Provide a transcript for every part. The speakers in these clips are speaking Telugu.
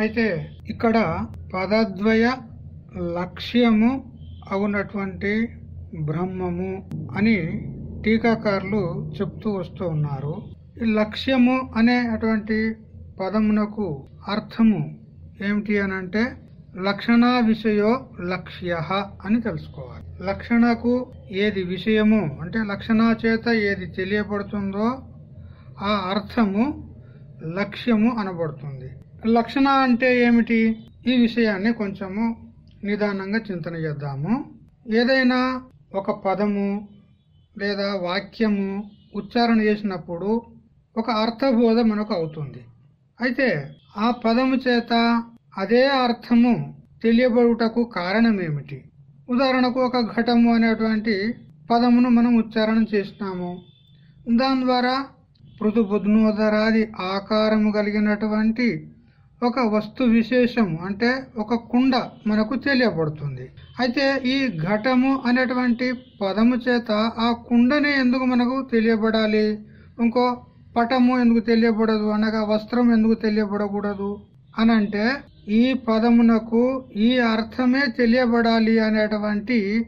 అయితే ఇక్కడ పదద్వయ లక్ష్యము అవునటువంటి బ్రహ్మము అని టీకాకారులు చెప్తూ వస్తూ ఉన్నారు. ఈ లక్ష్యము అనేటువంటి పదమునకు అర్థము ఏమిటి అని అంటే లక్షణ విషయో లక్ష్య అని తెలుసుకోవాలి. లక్షణకు ఏది విషయము అంటే లక్షణ చేత ఏది తెలియబడుతుందో ఆ అర్థము లక్ష్యము అనబడుతుంది. లక్షణ అంటే ఏమిటి? ఈ విషయాన్ని కొంచెము నిదానంగా చింతన చేద్దాము. ఏదైనా ఒక పదము లేదా వాక్యము ఉచ్చారణ చేసినప్పుడు ఒక అర్థబోధ మనకు అవుతుంది. అయితే ఆ పదము చేత అదే అర్థము తెలియబడుటకు కారణమేమిటి ఉదాహరణకు ఒక ఘటము అనేటువంటి పదమును మనం ఉచ్చారణ చేసినాము. దాని ద్వారా పృథుబుద్నోదరాది ఆకారము కలిగినటువంటి ఒక వస్తు విశేషం అంటే ఒక కుండ మనకు తెలియబడుతుంది. అయితే ఈ ఘటము అనేటువంటి పదము చేత ఆ కుండనే ఎందుకు మనకు తెలియబడాలి? ఇంకో పటము ఎందుకు తెలియబడదు? అనగా వస్త్రం ఎందుకు తెలియబడకూడదు? అనంటే ఈ పదమునకు ఈ అర్థమే తెలియబడాలి అనేటువంటి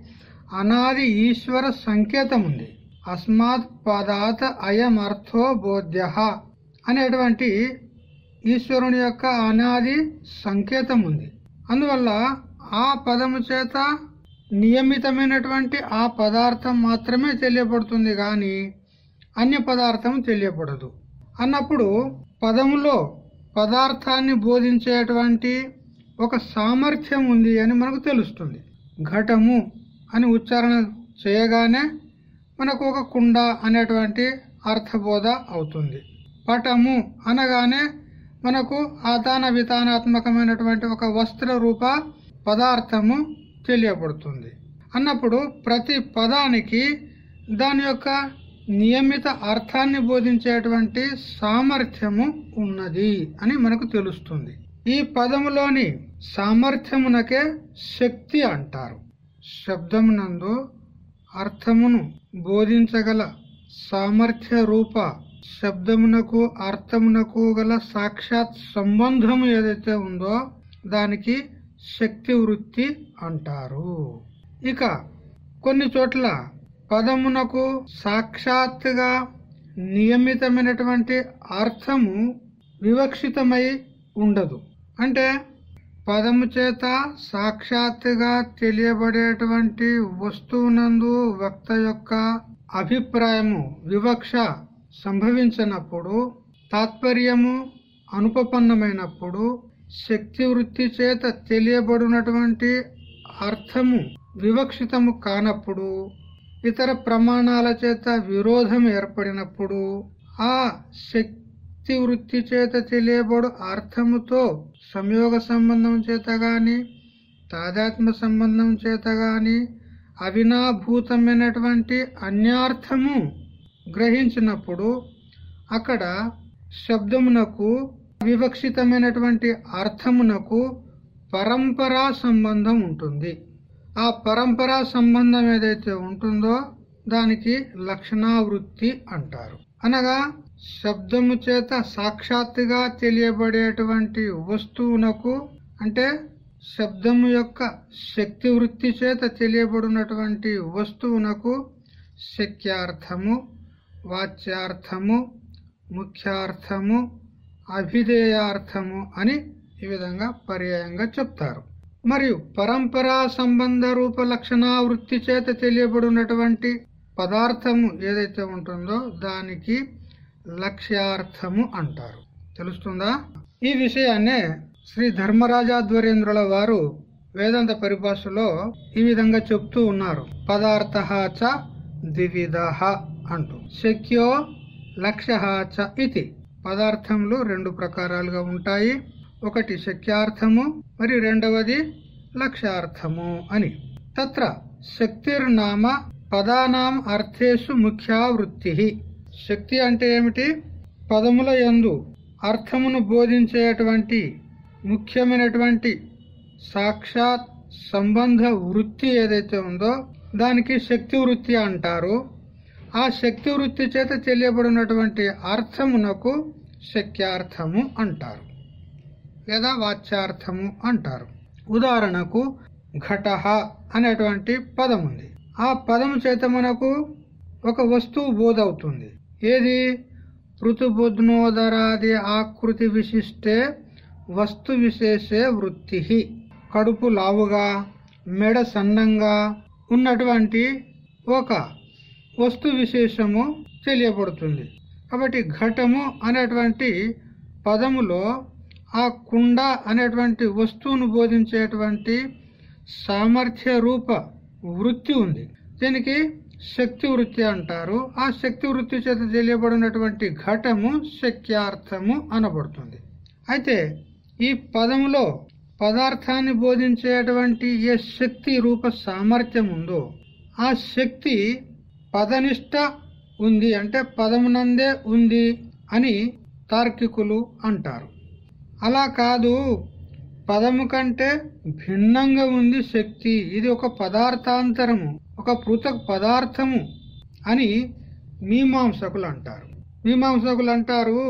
అనాది ఈశ్వర సంకేతం ఉంది. అస్మాత్ పదాత్ అయం అర్థో బోధ్య అనేటువంటి ఈశ్వరుని యొక్క అనాది సంకేతం ఉంది. అందువల్ల ఆ పదము చేత నియమితమైనటువంటి ఆ పదార్థం మాత్రమే తెలియబడుతుంది కానీ అన్య పదార్థం తెలియబడదు. అన్నప్పుడు పదములో పదార్థాన్ని బోధించేటువంటి ఒక సామర్థ్యం ఉంది అని మనకు తెలుస్తుంది. ఘటము అని ఉచ్చారణ చేయగానే మనకు ఒక కుండ అనేటువంటి అర్థబోధ అవుతుంది. పటము అనగానే మనకు ఆదాన వితానాత్మకమైనటువంటి ఒక వస్త్ర రూప పదార్థము తెలియబడుతుంది. అన్నప్పుడు ప్రతి పదానికి దాని యొక్క నియమిత అర్థాన్ని బోధించేటువంటి సామర్థ్యము ఉన్నది అని మనకు తెలుస్తుంది. ఈ పదములోని సామర్థ్యమునకే శక్తి అంటారు. శబ్దమునందు అర్థమును బోధించగల సామర్థ్య రూప శబ్దమునకు అర్థమునకు గల సాక్షాత్ సంబంధము ఏదైతే ఉందో దానికి శక్తి వృత్తి అంటారు. ఇక కొన్ని చోట్ల పదమునకు సాక్షాత్తుగా నియమితమైనటువంటి అర్థము వివక్షితమై ఉండదు. అంటే పదము చేత సాక్షాత్తుగా తెలియబడేటువంటి వస్తువునందు వక్త యొక్క అభిప్రాయము వివక్ష సంభవించినప్పుడు తాత్పర్యము అనుపపన్నమైనప్పుడు శక్తి వృత్తి చేత తెలియబడినటువంటి అర్థము వివక్షితము కానప్పుడు ఇతర ప్రమాణాల చేత విరోధం ఏర్పడినప్పుడు ఆ శక్తి వృత్తి చేత తెలియబడు అర్థముతో సంయోగ సంబంధం చేత గాని తాదాత్మ సంబంధం చేత గాని అవినాభూతమైనటువంటి అన్యార్థము గ్రహించినప్పుడు అక్కడ శబ్దమునకు వివక్షితమైనటువంటి అర్థమునకు పరంపరా సంబంధం ఉంటుంది. ఆ పరంపరా సంబంధం ఏదైతే ఉంటుందో దానికి లక్షణావృత్తి అంటారు. అనగా శబ్దము చేత సాక్షాత్తుగా తెలియబడేటువంటి వస్తువునకు అంటే శబ్దము యొక్క శక్తి వృత్తి చేత తెలియబడినటువంటి వస్తువునకు శక్యార్థము వాచ్యార్థము ముఖ్యార్థము అభిధేయార్థము అని ఈ విధంగా పర్యాయంగా చెప్తారు. మరియు పరంపరా సంబంధ రూప లక్షణావృత్తి చేత తెలియబడినటువంటి పదార్థము ఏదైతే ఉంటుందో దానికి లక్ష్యార్థము అంటారు. తెలుస్తుందా? ఈ విషయాన్నే శ్రీ ధర్మరాజాధ్వర్యేంద్రుల వారు వేదాంత పరిభాషలో ఈ విధంగా చెప్తూ ఉన్నారు. పదార్థ చ ద్విధ అంటూ. శక్యో లక్ష్య చ ఇది పదార్థములు రెండు ప్రకారాలుగా ఉంటాయి. ఒకటి శక్యార్థము మరి రెండవది లక్ష్యార్థము అని. తత్ర శక్తిర్నామ పదానాం అర్థేషు ముఖ్యా వృత్తి శక్తి అంటే ఏమిటి? పదముల యందు అర్థమును బోధించేటువంటి ముఖ్యమైనటువంటి సాక్షాత్ సంబంధ వృత్తి ఏదైతే ఉందో దానికి శక్తి వృత్తి అంటారు. ఆ శక్తి వృత్తి చేత తెలియబడినటువంటి అర్థమునకు శక్యార్థము అంటారు. లేదా వాచ్యార్థము అంటారు. ఉదాహరణకు ఘట అనేటువంటి పదం ఉంది. ఆ పదము చేత మనకు ఒక వస్తువు బోధవుతుంది. ఏది? ఋతుబుధ్నోదరాది ఆకృతి విశిష్టే వస్తు విశేషే వృత్తి. కడుపు లావుగా మెడ సన్నంగా ఉన్నటువంటి ఒక వస్తు విశేషము తెలియబడుతుంది. కాబట్టి ఘటము అనేటువంటి పదములో ఆ కుండ అనేటువంటి వస్తువును బోధించేటువంటి సామర్థ్య రూప వృత్తి ఉంది. దీనికి శక్తి వృత్తి అంటారు. ఆ శక్తి వృత్తి చేత తెలియబడినటువంటి ఘటము శక్యార్థము అనబడుతుంది. అయితే ఈ పదములో పదార్థాన్ని బోధించేటువంటి ఏ శక్తి రూప సామర్థ్యం ఉందో ఆ శక్తి పదనిష్ట ఉంది అంటే పదమునందే ఉంది అని తార్కికులు అంటారు. అలా కాదు పదము కంటే భిన్నంగా ఉంది శక్తి. ఇది ఒక పదార్థాంతరము ఒక పృథక్ పదార్థము అని మీమాంసకులు అంటారు. మీమాంసకులు అంటారు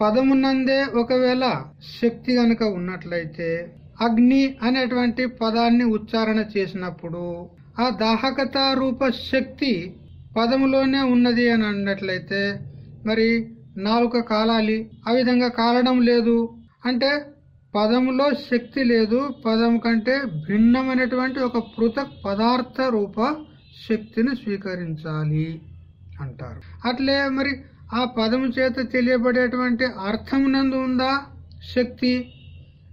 పదమునందే ఒకవేళ శక్తి గనక ఉన్నట్లయితే అగ్ని అనేటువంటి పదాన్ని ఉచ్చారణ చేసినప్పుడు ఆ దాహకత రూప శక్తి పదములోనే ఉన్నది అని అన్నట్లయితే మరి నాలుక కాలాలి ఆ విధంగా కాలడం లేదు. అంటే పదములో శక్తి లేదు పదం కంటే భిన్నమైనటువంటి ఒక పృథక్ పదార్థ రూప శక్తిని స్వీకరించాలి అంటారు. అట్లే మరి ఆ పదము చేత తెలియబడేటువంటి అర్థం నందు ఉందా శక్తి?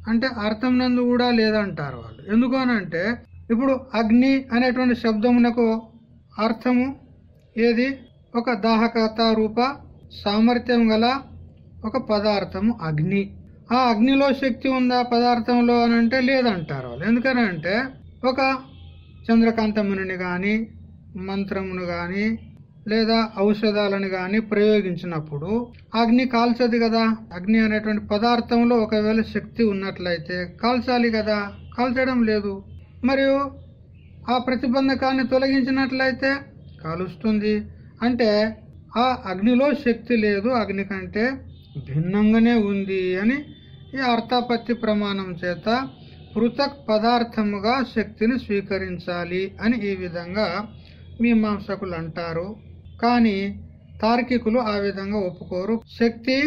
అంటే అర్థం నందు కూడా లేదంటారు వాళ్ళు. ఎందుకు అంటే ఇప్పుడు అగ్ని అనేటువంటి శబ్దమునకు అర్థము ఏది? ఒక దాహకత రూప సామర్థ్యం గల ఒక పదార్థము అగ్ని. ఆ అగ్నిలో శక్తి ఉందా పదార్థంలో అని అంటే లేదంటారు వాళ్ళు. ఎందుకనంటే ఒక చంద్రకాంతముని కానీ మంత్రమును కానీ లేదా ఔషధాలను కానీ ప్రయోగించినప్పుడు అగ్ని కాల్చదు కదా? అగ్ని అనేటువంటి పదార్థంలో ఒకవేళ శక్తి ఉన్నట్లయితే కాల్చాలి కదా? కాల్చడం లేదు. మరియు ఆ ప్రతిబంధకాన్ని తొలగించినట్లయితే కాలుస్తుంది. అంటే ఆ అగ్నిలో శక్తి లేదు. అగ్ని కంటే భిన్నంగానే ఉంది అని ఈ అర్థాపత్తి ప్రమాణం చేత పృథక్ పదార్థముగా శక్తిని స్వీకరించాలి అని ఈ విధంగా మీమాంసకులు అంటారు. కానీ తార్కికులు ఆ విధంగా ఒప్పుకోరు. శక్తి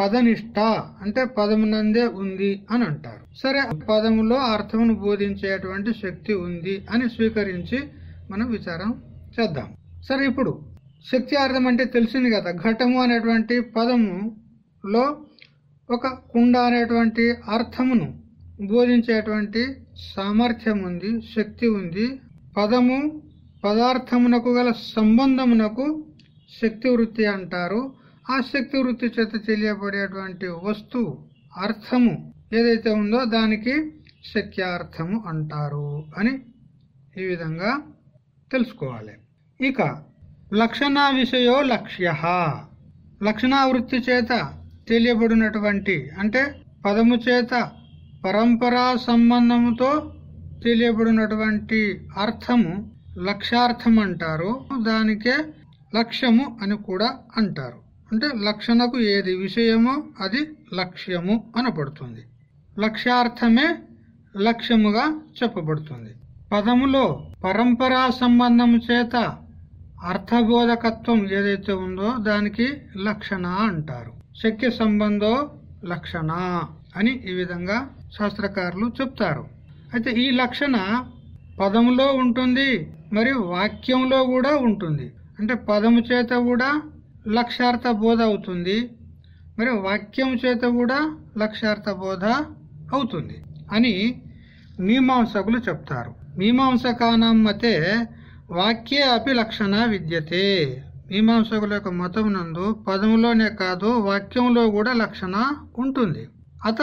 పదనిష్ట అంటే పదమునందే ఉంది అని అంటారు సరే పదములో అర్థమును బోధించేటువంటి శక్తి ఉంది అని స్వీకరించి మనం విచారం చేద్దాం. సరే ఇప్పుడు శక్తి అర్థం అంటే తెలిసింది కదా ఘటము అనేటువంటి పదములో ఒక కుండ అనేటువంటి అర్థమును బోధించేటువంటి సామర్థ్యం ఉంది శక్తి ఉంది. పదము పదార్థమునకు గల సంబంధమునకు శక్తి వృత్తి అంటారు. ఆసక్తి వృత్తి చేత తెలియబడేటువంటి వస్తువు అర్థము ఏదైతే ఉందో దానికి శక్యార్థము అంటారు అని ఈ విధంగా తెలుసుకోవాలి. ఇక లక్షణ విషయో లక్ష్య. లక్షణావృత్తి చేత తెలియబడినటువంటి అంటే పదము చేత పరంపరా సంబంధముతో తెలియబడినటువంటి అర్థము లక్ష్యార్థం అంటారు. దానికే లక్ష్యము అని కూడా అంటారు. అంటే లక్షణకు ఏది విషయమో అది లక్ష్యము అనబడుతుంది. లక్ష్యార్థమే లక్ష్యముగా చెప్పబడుతుంది. పదములో పరంపరా సంబంధము చేత అర్థబోధకత్వం ఏదైతే ఉందో దానికి లక్షణ అంటారు. శక్య సంబంధో లక్షణ అని ఈ విధంగా శాస్త్రకారులు చెప్తారు. అయితే ఈ లక్షణ పదములో ఉంటుంది మరియు వాక్యంలో కూడా ఉంటుంది. అంటే పదము చేత కూడా లక్ష్యార్థ బోధ అవుతుంది. మరి వాక్యం చేత కూడా లక్ష్యార్థ బోధ అవుతుంది అని మీమాంసకులు చెప్తారు. మీమాంసకానం మతే వాక్యే అపి లక్షణ విద్యతే. మీమాంసకుల యొక్క మతం నందు పదములోనే కాదు వాక్యంలో కూడా లక్షణ ఉంటుంది. అత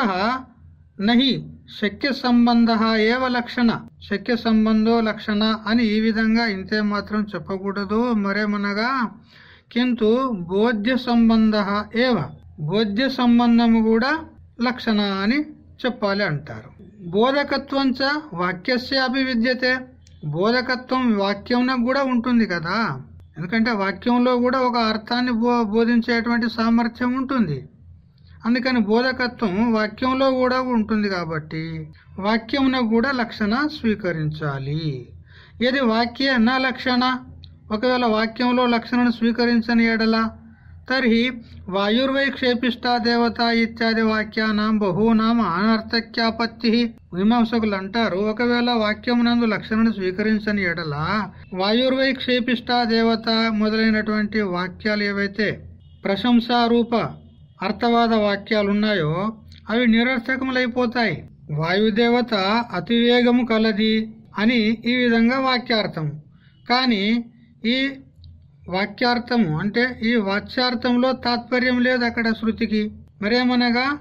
నహి శక్య సంబంధ ఏవ లక్షణ. శక్య సంబంధో లక్షణ అని ఈ విధంగా ఇంతే మాత్రం చెప్పకూడదు మరేమనగా కింటు బోధ్య సంబంధ ఏవ? బోధ్య సంబంధము కూడా లక్షణ అని చెప్పాలి అంటారు. బోధకత్వం చ వాక్యస్యాపి విద్యతే బోధకత్వం వాక్యంలో కూడా ఉంటుంది కదా. ఎందుకంటే వాక్యంలో కూడా ఒక అర్థాన్ని బో బోధించేటువంటి సామర్థ్యం ఉంటుంది. అందుకని బోధకత్వం వాక్యంలో కూడా ఉంటుంది కాబట్టి వాక్యమున కూడా లక్షణ స్వీకరించాలి. ఇది వాక్య నా లక్షణ? ఒకవేళ వాక్యంలో లక్షణను స్వీకరించని ఎడల తర్హి వాయుర్వై క్షేపిష్టా దేవత ఇత్యాది వాక్యానాం బహూనాం అనర్థక్యాపత్తి మీమాంసకులు అంటారు ఒకవేళ వాక్యమునందు లక్షణను స్వీకరించని ఎడల వాయుర్వై క్షేపిష్టా దేవత మొదలైనటువంటి వాక్యాలు ఏవైతే ప్రశంసారూప అర్థవాద వాక్యాలు ఉన్నాయో అవి నిరర్థకములైపోతాయి. వాయుదేవత అతివేగము కలది అని ఈ విధంగా వాక్యార్థం. కానీ ఈ వాక్యార్థము అంటే ఈ వాచ్యార్థంలో తాత్పర్యం లేదు అక్కడ శృతికి. మరేమనగా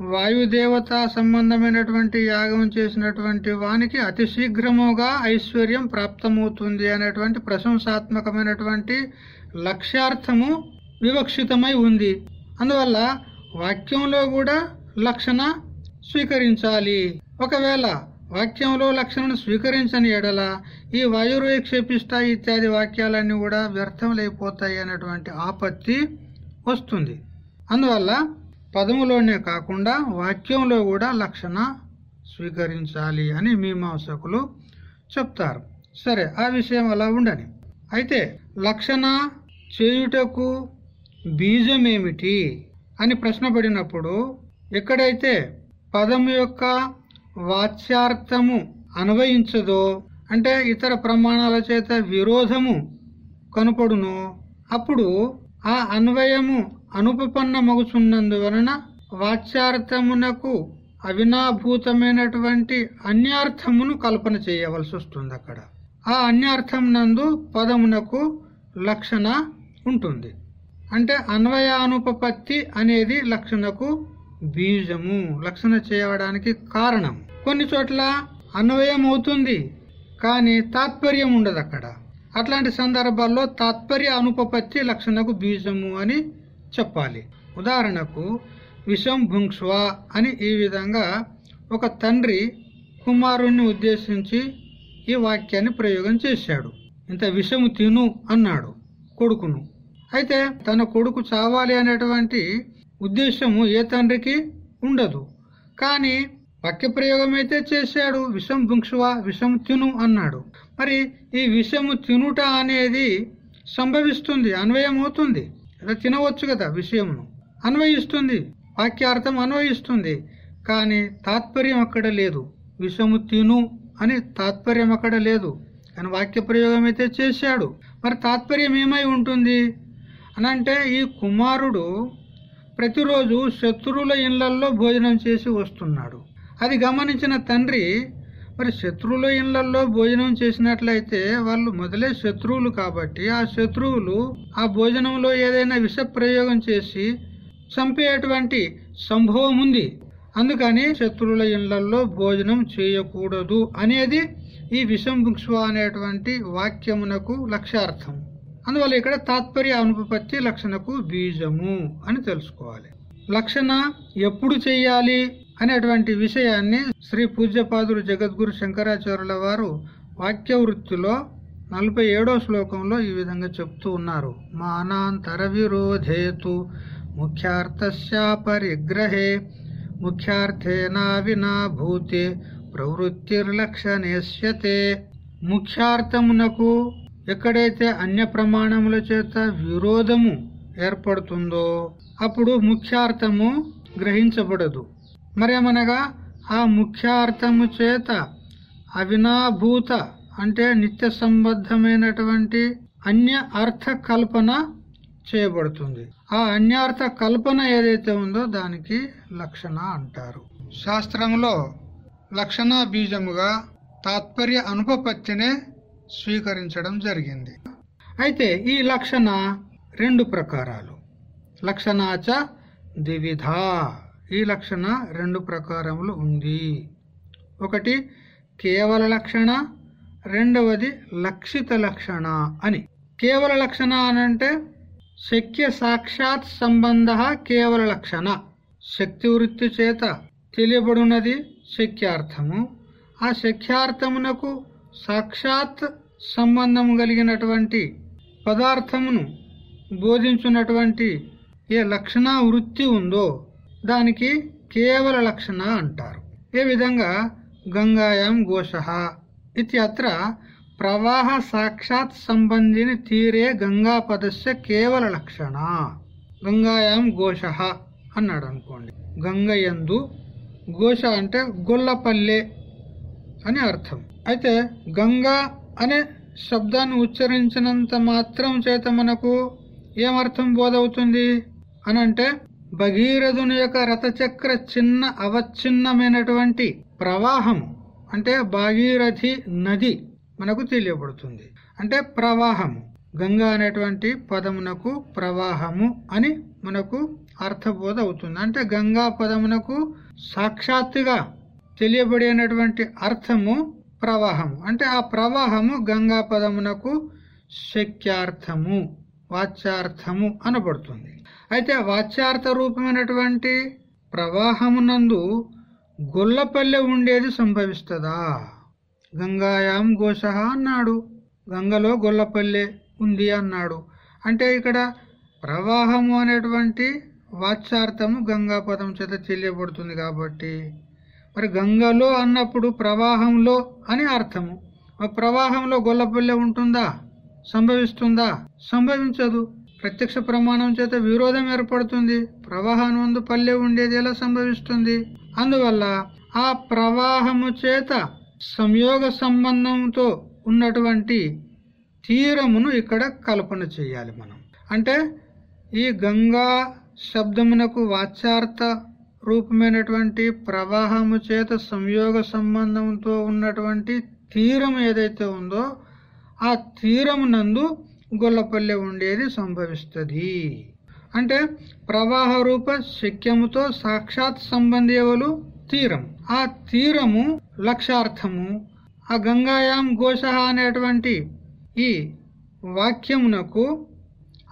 వాయుదేవత సంబంధమైనటువంటి యాగం చేసినటువంటి వానికి అతి శీఘ్రముగా ఐశ్వర్యం ప్రాప్తమవుతుంది అనేటువంటి ప్రశంసాత్మకమైనటువంటి లక్ష్యార్థము వివక్షితమై ఉంది. అందువల్ల వాక్యంలో కూడా లక్షణ స్వీకరించాలి. ఒకవేళ వాక్యంలో లక్షణను స్వీకరించని ఎడల ఈ వాయుర్వేక్షేపిష్ట ఇత్యాది వాక్యాలన్నీ కూడా వ్యర్థములైపోతాయి అనేటువంటి ఆపత్తి వస్తుంది. అందువల్ల పదములోనే కాకుండా వాక్యంలో కూడా లక్షణ స్వీకరించాలి అని మీమాంసకులు చెప్తారు. సరే ఆ విషయం అలా ఉండని. అయితే లక్షణ చేయుటకు బీజమేమిటి అని ప్రశ్న పడినప్పుడు ఎక్కడైతే పదము యొక్క వాచ్యార్థము అన్వయించదో అంటే ఇతర ప్రమాణాల చేత విరోధము కనుపడును అప్పుడు ఆ అన్వయము అనుపపన్నమగుచున్నందువలన వాచ్యార్థమునకు అవినాభూతమైనటువంటి అన్యార్థమును కల్పన చేయవలసి వస్తుంది అక్కడ. ఆ అన్యార్థం నందు పదమునకు లక్షణ ఉంటుంది. అంటే అన్వయానుపపత్తి అనేది లక్షణకు బీజము లక్షణ చేయడానికి కారణం. కొన్ని చోట్ల అన్వయం అవుతుంది కానీ తాత్పర్యం ఉండదు అక్కడ. అట్లాంటి సందర్భాల్లో తాత్పర్య అనుపపత్తి లక్షణకు బీజము అని చెప్పాలి. ఉదాహరణకు విషం భుంక్ష్వ అని ఈ విధంగా ఒక తండ్రి కుమారుణ్ణి ఉద్దేశించి ఈ వాక్యాన్ని ప్రయోగం చేశాడు. ఇంత విషము తిను అన్నాడు కొడుకును. అయితే తన కొడుకు చావాలి అనేటువంటి ఉద్దేశము ఏ తండ్రికి ఉండదు. కానీ వాక్య ప్రయోగం అయితే చేశాడు విషం భుంక్షువ విషం తిను అన్నాడు. మరి ఈ విషము తినుట అనేది సంభవిస్తుంది అన్వయం అవుతుంది అలా తినవచ్చు కదా విషయమును. అన్వయిస్తుంది వాక్యార్థం అన్వయిస్తుంది కానీ తాత్పర్యం అక్కడ లేదు. విషము తిను అని తాత్పర్యం అక్కడ లేదు. కానీ వాక్య ప్రయోగం అయితే చేశాడు. మరి తాత్పర్యం ఏమై ఉంటుంది? అనంటే ఈ కుమారుడు ప్రతిరోజు శత్రువుల ఇళ్ళల్లో భోజనం చేసి వస్తున్నాడు. అది గమనించిన తండ్రి మరి శత్రువుల ఇళ్ళల్లో భోజనం చేసినట్లయితే వాళ్ళు మొదలే శత్రువులు కాబట్టి ఆ శత్రువులు ఆ భోజనంలో ఏదైనా విష ప్రయోగం చేసి చంపేటువంటి సంభవం ఉంది. అందుకని శత్రువుల ఇళ్ళల్లో భోజనం చేయకూడదు అనేది ఈ విషం భుక్ష్వ అనేటువంటి వాక్యమునకు లక్ష్యార్థం. అందువల్ల ఇక్కడ తాత్పర్య అనుపపత్తి లక్షణకు బీజము అని తెలుసుకోవాలి. లక్షణ ఎప్పుడు చెయ్యాలి అనేటువంటి విషయాన్ని శ్రీ పూజ్యపాదులు జగద్గురు శంకరాచార్యుల వారు వాక్య వృత్తిలో నలభై ఏడో శ్లోకంలో ఈ విధంగా చెప్తూ ఉన్నారు. మానాంతర విరోధేతు ముఖ్యార్థస్య పరిగ్రహే ముఖ్యార్థేనా వినా భూతే ప్రవృత్తిర్లక్షణేశ్యతే ముఖ్యార్థమునకు ఎక్కడైతే అన్య ప్రమాణముల చేత విరోధము ఏర్పడుతుందో అప్పుడు ముఖ్యార్థము గ్రహించబడదు. మరేమనగా ఆ ముఖ్యార్థము చేత అవినాభూత అంటే నిత్య సంబద్ధమైనటువంటి అన్య అర్థ కల్పన చేయబడుతుంది. ఆ అన్యార్థ కల్పన ఏదైతే ఉందో దానికి లక్షణ అంటారు. శాస్త్రంలో లక్షణ బీజముగా తాత్పర్య అనుపపత్తినే స్వీకరించడం జరిగింది. అయితే ఈ లక్షణ రెండు ప్రకారాలు. లక్షణాచ ద్విధ ఈ లక్షణ రెండు ప్రకారములు ఉంది. ఒకటి కేవల లక్షణ రెండవది లక్షిత లక్షణ అని. కేవల లక్షణ అనంటే శక్య సాక్షాత్ సంబంధ కేవల లక్షణ. శక్తి వృత్తి చేత తెలియబడినది శక్యార్థము. ఆ శక్యార్థమునకు సాక్షాత్ సంబంధం కలిగినటువంటి పదార్థమును బోధించున్నటువంటి ఏ లక్షణ వృత్తి ఉందో దానికి కేవల లక్షణ అంటారు. ఏ విధంగా? గంగాయాం ఘోష ఇత్యత్ర ప్రవాహ సాక్షాత్ సంబంధిని తీరే గంగాపదస్య కేవల లక్షణ. గంగాయాం ఘోష అన్నాడు అనుకోండి గంగయందు ఘోష అంటే గొల్లపల్లె అని అర్థం. అయితే గంగా అనే శబ్దాన్ని ఉచ్చరించినంత మాత్రం చేత మనకు ఏమర్థం బోధవుతుంది? అనంటే భగీరథుని యొక్క రథచక్ర చిన్న అవచ్ఛిన్నమైనటువంటి ప్రవాహము అంటే భాగీరథి నది మనకు తెలియబడుతుంది. అంటే ప్రవాహము గంగా అనేటువంటి పదమునకు ప్రవాహము అని మనకు అర్థబోధ అవుతుంది అంటే గంగా పదమునకు సాక్షాత్తుగా తెలియబడినటువంటి అర్థము ప్రవాహము. అంటే ఆ ప్రవాహము గంగా పదమునకు శక్యార్థము వాచ్యార్థము అనబడుతుంది. అయితే వాచ్యార్థ రూపమైనటువంటి ప్రవాహమునందు గొల్లపల్లె ఉండేది సంభవిస్తుందా? గంగాయాం ఘోష అన్నాడు. గంగలో గొల్లపల్లె ఉంది అన్నాడు. అంటే ఇక్కడ ప్రవాహము అనేటువంటి వాచ్యార్థము గంగా పదం చేత తెలియబడుతుంది కాబట్టి మరి గంగలో అన్నప్పుడు ప్రవాహంలో అని అర్థము. మరి ప్రవాహంలో గొల్లపల్లె ఉంటుందా? సంభవిస్తుందా? సంభవించదు. ప్రత్యక్ష ప్రమాణం చేత విరోధం ఏర్పడుతుంది. ప్రవాహం ముందు పల్లె ఉండేది ఎలా సంభవిస్తుంది? అందువల్ల ఆ ప్రవాహము చేత సంయోగ సంబంధంతో ఉన్నటువంటి తీరమును ఇక్కడ కల్పన చేయాలి మనం. అంటే ఈ గంగా శబ్దమునకు వాచ్యార్థ రూపమైనటువంటి ప్రవాహము చేత సంయోగ సంబంధంతో ఉన్నటువంటి తీరం ఏదైతే ఉందో ఆ తీరమునందు గొల్లపల్లె ఉండేది సంభవిస్తుంది. అంటే ప్రవాహ రూప శక్యముతో సాక్షాత్ సంబంధివలు తీరం. ఆ తీరము లక్ష్యార్థము. ఆ గంగాయాం ఘోష అనేటువంటి ఈ వాక్యమునకు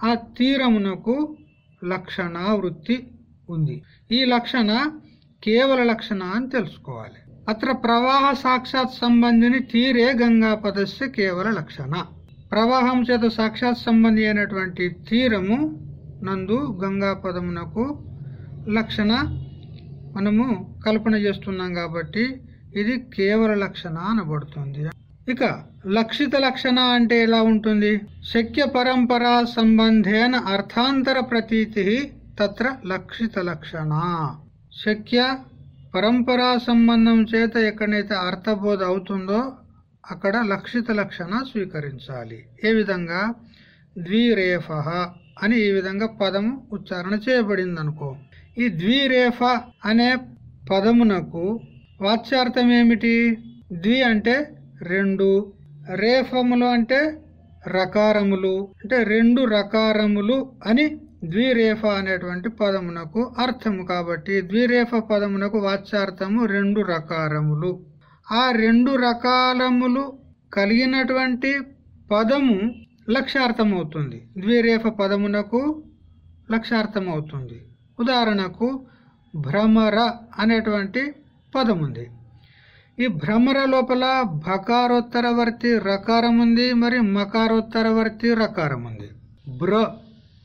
ఆ తీరమునకు లక్షణ వృత్తి ఉంది. ఈ లక్షణ కేవల లక్షణ అని తెలుసుకోవాలి. అత్ర ప్రవాహ సాక్షాత్ సంబంధిని తీరే గంగా పదస్య కేవల లక్షణ. ప్రవాహం చేత సాక్షాత్ సంబంధి అయినటువంటి తీరము నందు గంగా పదమునకు లక్షణ మనము కల్పన చేస్తున్నాం కాబట్టి ఇది కేవల లక్షణ అనబడుతుంది. ఇక లక్షిత లక్షణ అంటే ఎలా ఉంటుంది? శక్య పరంపరా సంబంధేన అర్థాంతర ప్రతీతి తత్ర లక్షిత లక్షణ. శక్య పరంపరా సంబంధం చేత ఎక్కడైతే అర్థబోధ అవుతుందో అక్కడ లక్షిత లక్షణ స్వీకరించాలి. ఏ విధంగా? ద్విరేఫ అని ఈ విధంగా పదము ఉచ్చారణ చేయబడింది అనుకో ఈ ద్విరేఫ అనే పదమునకు వాచ్యార్థం ఏమిటి? ద్వి అంటే రెండు రేఫములు అంటే రకారములు అంటే రెండు రకారములు అని ద్విరేఫ అనేటువంటి పదమునకు అర్థము కాబట్టి ద్విరేఫ పదమునకు వాచ్యార్థము రెండు రకారములు. ఆ రెండు రకాలములు కలిగినటువంటి పదము లక్ష్యార్థమవుతుంది. ద్విరేఫ పదమునకు లక్ష్యార్థమవుతుంది. ఉదాహరణకు భ్రమర అనేటువంటి పదం ఉంది ఈ భ్రమర లోపల భకారోత్తరవర్తి రకారం ఉంది మరి మకారోత్తరవర్తి రకారం ఉంది బ్ర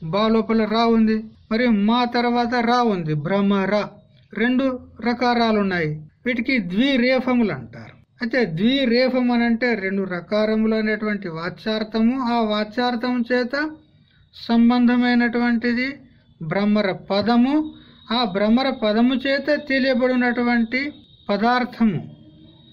బా లోపల రా ఉంది. మరి మా తర్వాత రా ఉంది. భ్రమర రెండు రకారాలు ఉన్నాయి వీటికి ద్విరేఫములు అంటారు. అయితే ద్విరేఫం అని అంటే రెండు రకారములు అనేటువంటి వాచ్యార్థము. ఆ వాచ్యార్థం చేత సంబంధమైనటువంటిది భ్రమర పదము. ఆ భ్రమర పదము చేత తెలియబడినటువంటి పదార్థము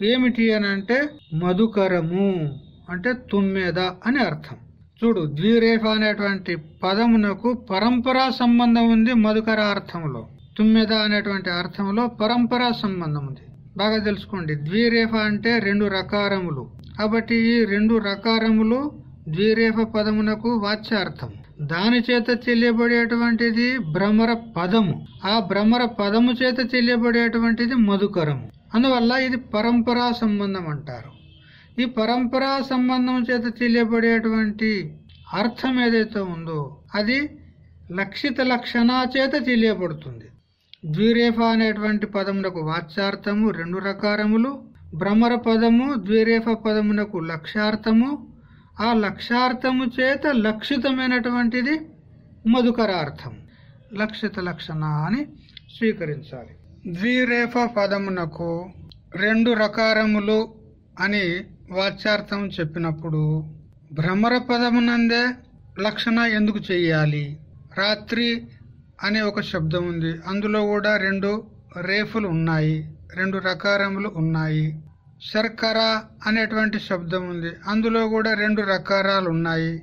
ఏమిటి అని అంటే మధుకరము అంటే తుమ్మెద అని అర్థం. చూడు ద్విరేఫ అనేటువంటి పదమునకు పరంపరా సంబంధం ఉంది మధుకర అర్థంలో. తుమ్మెద అనేటువంటి అర్థంలో పరంపరా సంబంధం ఉంది. బాగా తెలుసుకోండి. ద్విరేఫ అంటే రెండు రకారములు. కాబట్టి ఈ రెండు రకారములు ద్విరేఫ పదమునకు వాచ్యార్థం. దాని చేత తెలియబడేటువంటిది భ్రమర పదము. ఆ భ్రమర పదము చేత తెలియబడేటువంటిది మధుకరము. అందువల్ల ఇది పరంపరా సంబంధం అంటారు. ఈ పరంపరా సంబంధం చేత తెలియబడేటువంటి అర్థం ఏదైతే ఉందో అది లక్షిత లక్షణ చేత తెలియబడుతుంది. ద్విరేఫ అనేటువంటి పదమునకు వాచ్యార్థము రెండు రకారములు. భ్రమర పదము ద్విరేఫ పదమునకు లక్ష్యార్థము. ఆ లక్ష్యార్థము చేత లక్షితమైనటువంటిది మధుకరార్థం. లక్షిత లక్షణ అని స్వీకరించాలి. ద్విరేఫ పదమునకు రెండు రకారములు అని వాచ్యార్థం చెప్పినప్పుడు భ్రమర పదమునందే లక్షణ ఎందుకు చెయ్యాలి రాత్రి అనే ఒక శబ్దం ఉంది. అందులో కూడా రెండు రేఫులు ఉన్నాయి. రెండు రకారములు ఉన్నాయి. శర్కర అనేటువంటి శబ్దం ఉంది. అందులో కూడా రెండు రకారాలు ఉన్నాయి.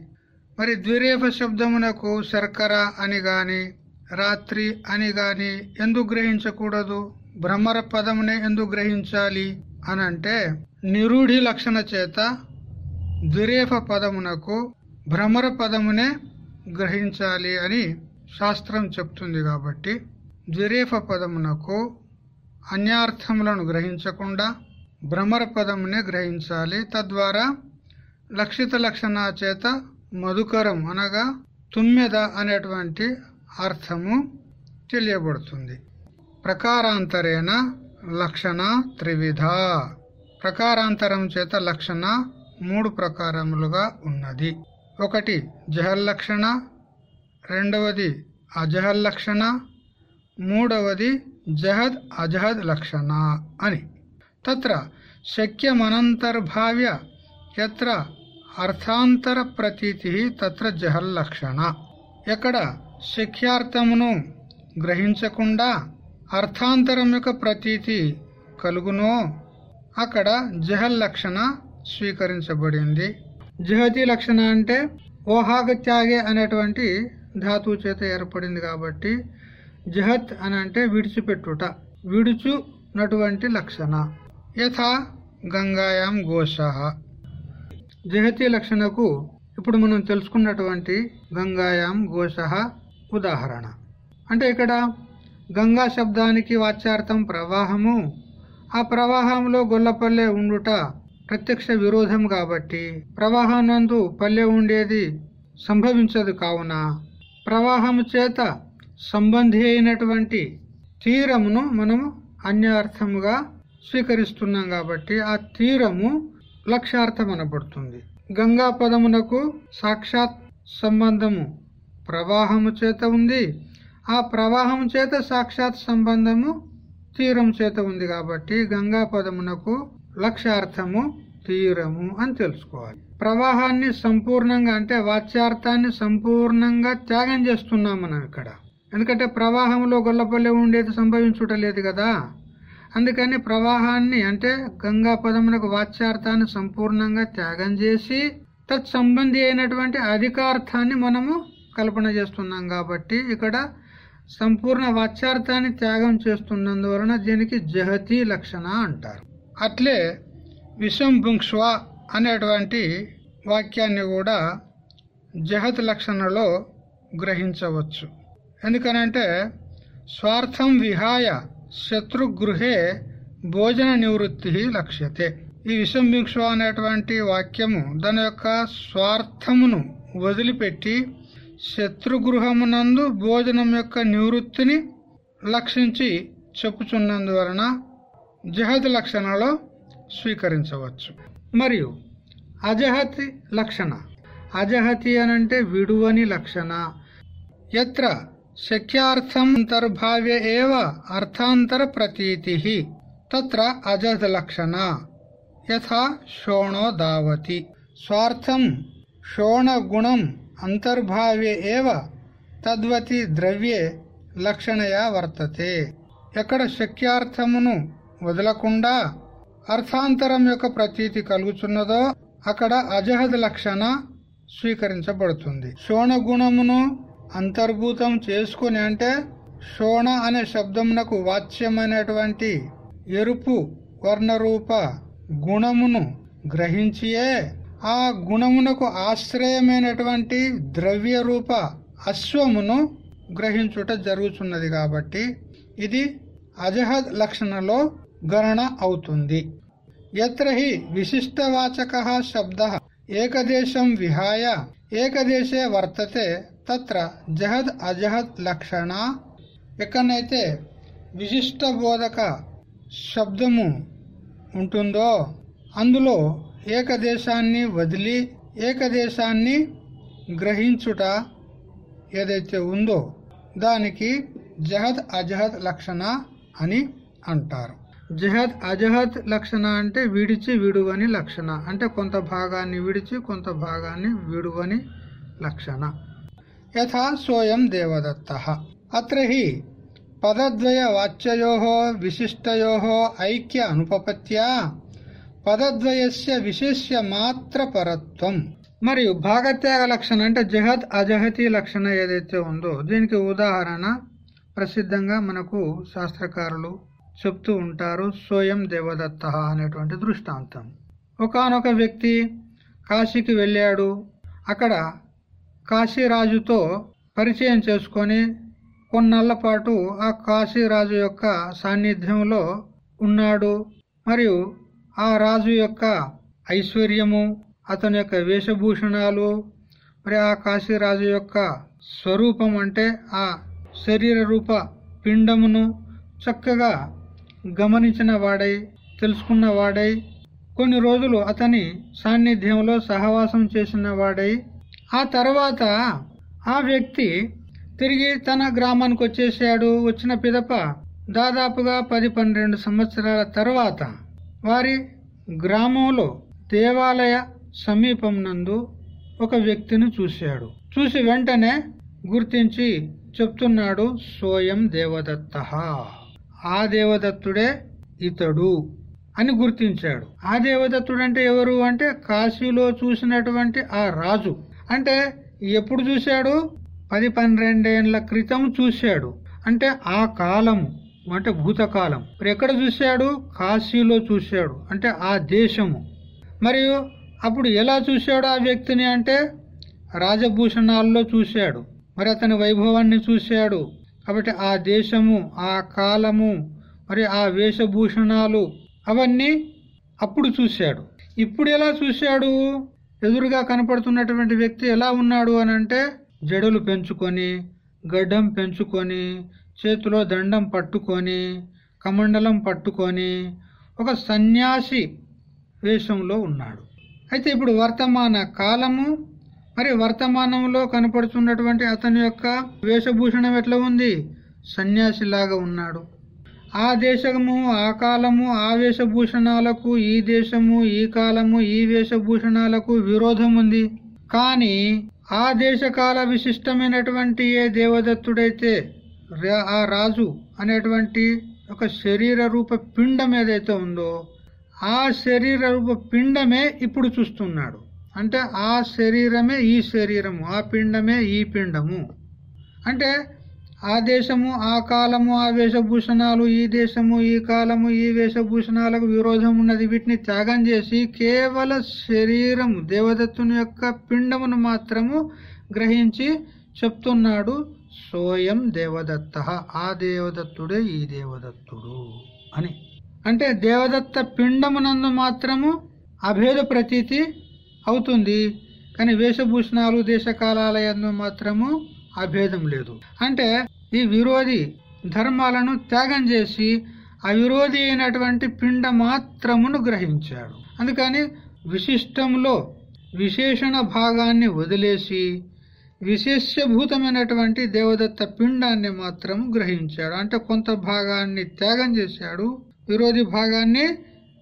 మరి ద్విరేఫ శబ్దమునకు శర్కర అని గాని రాత్రి అని గాని ఎందుకు గ్రహించకూడదు? భ్రమర పదమునే ఎందుకు గ్రహించాలి? అని అంటే నిరూఢి లక్షణ చేత ద్విరేఫ పదమునకు భ్రమర పదమునే గ్రహించాలి అని శాస్త్రం చెప్తుంది కాబట్టి ద్విరేఫ పదమునకు అన్యార్థములను గ్రహించకుండా భ్రమర పదమునే గ్రహించాలి. తద్వారా లక్షిత లక్షణ చేత మధుకరం అనగా తుమ్మెద అనేటువంటి అర్థము తెలియబడుతుంది. ప్రకారాంతరేణ లక్షణ త్రివిధ. ప్రకారాంతరం చేత లక్షణ మూడు ప్రకారములుగా ఉన్నది. ఒకటి జహల్లక్షణ రెండవది అజహల్లక్షణ మూడవది జహద్ అజహద్ లక్షణ అని. తత్ర శక్యమనంతర్భావ్య ఎత్ర అర్థాంతర ప్రతీతి తత్ర జహల్లక్షణ ఎక్కడ శక్యార్థమును గ్రహించకుండా అర్థాంతరం యొక్క ప్రతీతి కలుగునో? అక్కడ జహల్ లక్షణ స్వీకరించబడింది. జహతి లక్షణ అంటే ఓహాగ త్యాగే అనేటువంటి ధాతువు చేత ఏర్పడింది కాబట్టి జహత్ అని అంటే విడిచిపెట్టుట విడుచునటువంటి లక్షణ. యథా గంగాయాం గోష జహతి లక్షణకు ఇప్పుడు మనం తెలుసుకున్నటువంటి గంగాయాం గోష ఉదాహరణ. అంటే ఇక్కడ గంగా శబ్దానికి వాచ్యార్థం ప్రవాహము. ఆ ప్రవాహంలో గొల్లపల్లె ఉండుట ప్రత్యక్ష విరోధం కాబట్టి ప్రవాహానందు పల్లె ఉండేది సంభవించదు కావున. ప్రవాహము చేత సంబంధి అయినటువంటి తీరమును మనము అన్యార్థముగా స్వీకరిస్తున్నాం కాబట్టి ఆ తీరము లక్ష్యార్థం అనబడుతుంది గంగా పదమునకు సాక్షాత్ సంబంధము ప్రవాహము చేత ఉంది. ఆ ప్రవాహం చేత సాక్షాత్ సంబంధము తీరం చేత ఉంది కాబట్టి గంగా పదమునకు లక్ష్యార్థము తీరము అని తెలుసుకోవాలి. ప్రవాహాన్ని సంపూర్ణంగా అంటే వాచ్యార్థాన్ని సంపూర్ణంగా త్యాగం చేస్తున్నాం మనం ఇక్కడ ఎందుకంటే ప్రవాహంలో గొల్లపల్లె ఉండేది సంభవించుట లేదు కదా. అందుకని ప్రవాహాన్ని అంటే గంగా పదమునకు వాచ్యార్థాన్ని సంపూర్ణంగా త్యాగం చేసి తత్సంబంధి అయినటువంటి అధికార్థాన్ని మనము కల్పన చేస్తున్నాం కాబట్టి ఇక్కడ సంపూర్ణ వాచ్యార్థాన్ని త్యాగం చేస్తున్నందువలన దీనికి జహతి లక్షణ అంటారు. అట్లే విషంభుంక్ష్వ అనేటువంటి వాక్యాన్ని కూడా జహత్ లక్షణలో గ్రహించవచ్చు. ఎందుకనంటే స్వార్థం విహాయ శత్రుగృహే భోజన నివృత్తి లక్ష్యతే. ఈ విషంభిక్ష అనేటువంటి వాక్యము దాని యొక్క స్వార్థమును వదిలిపెట్టి శత్రుగృహమునందు భోజనం యొక్క నివృత్తిని లక్షించి చెప్పుచున్నందువలన జహద్ లక్షణలో స్వీకరించవచ్చు. మరియు అజహతి లక్షణ. అజహతి అనంటే విడువని లక్షణ. ఎత్ర శక్యార్థంతర్భావ్య ఏవ అర్థాంతర ప్రతీతి. తత్ర అజహ్ లక్షణ. యథా శోణో దావతి. స్వార్థం శోణగుణం అంతర్భావ్య ఏవ తద్వతి ద్రవ్యే లక్షణయా వర్తతే ఎక్కడ శక్యార్థమును వదలకుండా అర్థాంతరం యొక్క ప్రతీతి కలుగుచున్నదో అక్కడ అజహద్ లక్షణ స్వీకరించబడుతుంది శోణగుణమును అంతర్భూతం చేసుకుని అంటే శోణ అనే శబ్దమునకు వాచ్యమైనటువంటి ఎరుపు వర్ణరూప గుణమును గ్రహించియే ఆ గుణమునకు ఆశ్రయమైనటువంటి ద్రవ్య రూప అశ్వమును గ్రహించుట జరుగుతున్నది కాబట్టి ఇది అజహద్ లక్షణలో గణన అవుతుంది. ఎత్ర హి విశిష్టవాచక శబ్ద ఏకదేశం విహాయ ఏకదేశే వర్తతే తత్ర జహద్ అజహద్ లక్షణ ఎక్కడైతే విశిష్ట బోధక శబ్దము ఉంటుందో అందులో ఏకదేశాన్ని వదిలి ఏకదేశాన్ని గ్రహించుట ఏదైతే ఉందో దానికి జహద్ అజహద్ లక్షణ అని అంటారు. జహద్ అజహద్ లక్షణ అంటే విడిచి విడువని లక్షణ. అంటే కొంత భాగాన్ని విడిచి కొంత భాగాన్ని విడువని లక్షణ. యథా సోయం దేవదత్త. అత్ర హి పదద్వయ వాచ్యయో విశిష్టయో ఐక్య అనుపపత్యా పదద్వయస్య విశేష్య మాత్ర పరత్వం. మరియు భాగత్యాగ లక్షణ అంటే జహద్ అజహతి లక్షణ ఏదైతే ఉందో దీనికి ఉదాహరణ ప్రసిద్ధంగా మనకు శాస్త్రకారులు చెప్తూ ఉంటారు స్వయం దేవదత్త అనేటువంటి దృష్టాంతం. ఒకనొక వ్యక్తి కాశీకి వెళ్ళాడు. అక్కడ కాశీరాజుతో పరిచయం చేసుకొని కొన్నాళ్ళ పాటు ఆ కాశీరాజు యొక్క సాన్నిధ్యంలో ఉన్నాడు. మరియు ఆ రాజు యొక్క ఐశ్వర్యము అతని యొక్క వేషభూషణాలు మరి ఆ కాశీరాజు యొక్క స్వరూపం అంటే ఆ శరీర రూప పిండమును చక్కగా గమనించిన వాడై తెలుసుకున్న వాడై కొన్ని రోజులు అతని సాన్నిధ్యంలో సహవాసం చేసిన వాడై ఆ తర్వాత ఆ వ్యక్తి తిరిగి తన గ్రామానికి వచ్చేసాడు వచ్చిన పిదప దాదాపుగా పది పన్నెండు సంవత్సరాల తర్వాత వారి గ్రామంలో దేవాలయ సమీపం నందు ఒక వ్యక్తిని చూశాడు. చూసి వెంటనే గుర్తించి చెప్తున్నాడు సోయం దేవదత్త. ఆ దేవదత్తుడే ఇతడు అని గుర్తించాడు. ఆ దేవదత్తుడు అంటే ఎవరు అంటే కాశీలో చూసినటువంటి ఆ రాజు. అంటే ఎప్పుడు చూశాడు? పది పన్నెండేళ్ళ క్రితం చూశాడు. అంటే ఆ కాలము. అంటే భూతకాలం. మరి ఎక్కడ చూశాడు? కాశీలో చూశాడు. అంటే ఆ దేశము. మరియు అప్పుడు ఎలా చూశాడు ఆ వ్యక్తిని అంటే? రాజభూషణాల్లో చూశాడు. మరి అతని వైభవాన్ని చూశాడు. కాబట్టి ఆ దేశము ఆ కాలము మరి ఆ వేషభూషణాలు అవన్నీ అప్పుడు చూశాడు. ఇప్పుడు ఎలా చూశాడు? ఎదురుగా కనపడుతున్నటువంటి వ్యక్తి ఎలా ఉన్నాడు అని అంటే జడలు పెంచుకొని గడ్డం పెంచుకొని చేతిలో దండం పట్టుకొని కమండలం పట్టుకొని ఒక సన్యాసి వేషంలో ఉన్నాడు. అయితే ఇప్పుడు వర్తమాన కాలము మరి వర్తమానంలో కనపడుతున్నటువంటి అతని యొక్క వేషభూషణం ఎట్లా ఉంది? సన్యాసిలాగా ఉన్నాడు. ఆ దేశము ఆ కాలము ఆ వేషభూషణాలకు ఈ దేశము ఈ కాలము ఈ వేషభూషణాలకు విరోధం ఉంది. కానీ ఆ దేశకాల విశిష్టమైనటువంటి ఏ దేవదత్తుడైతే ఆ రాజు అనేటువంటి ఒక శరీర రూప పిండం ఏదైతే ఉందో ఆ శరీర రూప పిండమే ఇప్పుడు చూస్తున్నాడు. అంటే ఆ శరీరమే ఈ శరీరము ఆ పిండమే ఈ పిండము. అంటే ఆ దేశము ఆ కాలము ఆ వేషభూషణాలు ఈ దేశము ఈ కాలము ఈ వేషభూషణాలకు విరోధం ఉన్నది. వీటిని త్యాగం చేసి కేవల శరీరము దేవదత్తుని యొక్క పిండమును మాత్రము గ్రహించి చెప్తున్నాడు సోయం దేవదత్త. ఆ దేవదత్తుడే ఈ దేవదత్తుడు అని. అంటే దేవదత్త పిండమునందు మాత్రము అభేద ప్రతీతి అవుతుంది. కానీ వేషభూషణాలు దేశకాలాలయందు మాత్రము అభేదం లేదు. అంటే ఈ విరోధి ధర్మాలను త్యాగం చేసి అవిరోధి అయినటువంటి పిండ మాత్రమును గ్రహించాడు. అందుకని విశిష్టంలో విశేషణ భాగాన్ని వదిలేసి విశేషభూతమైనటువంటి దేవదత్త పిండాన్ని మాత్రం గ్రహించాడు. అంటే కొంత భాగాన్ని త్యాగం చేశాడు విరోధి భాగాన్ని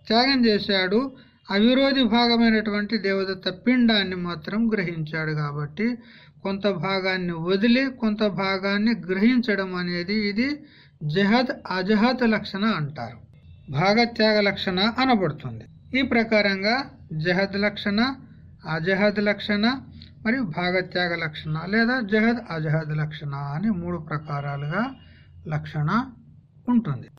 త్యాగం చేశాడు అవిరోధి భాగమైనటువంటి దేవదత్త పిండాన్ని మాత్రం గ్రహించాడు కాబట్టి కొంత భాగాన్ని వదిలి కొంత భాగాన్ని గ్రహించడం అనేది ఇది జహద్ అజహద్ లక్షణ అంటారు. భాగత్యాగ లక్షణ అనబడుతుంది. ఈ ప్రకారంగా జహద్ లక్షణ అజహద్ లక్షణ మరియు భాగత్యాగ లక్షణ లేదా జహద్ అజహద్ లక్షణ అని మూడు ప్రకారాలుగా లక్షణ ఉంటుంది.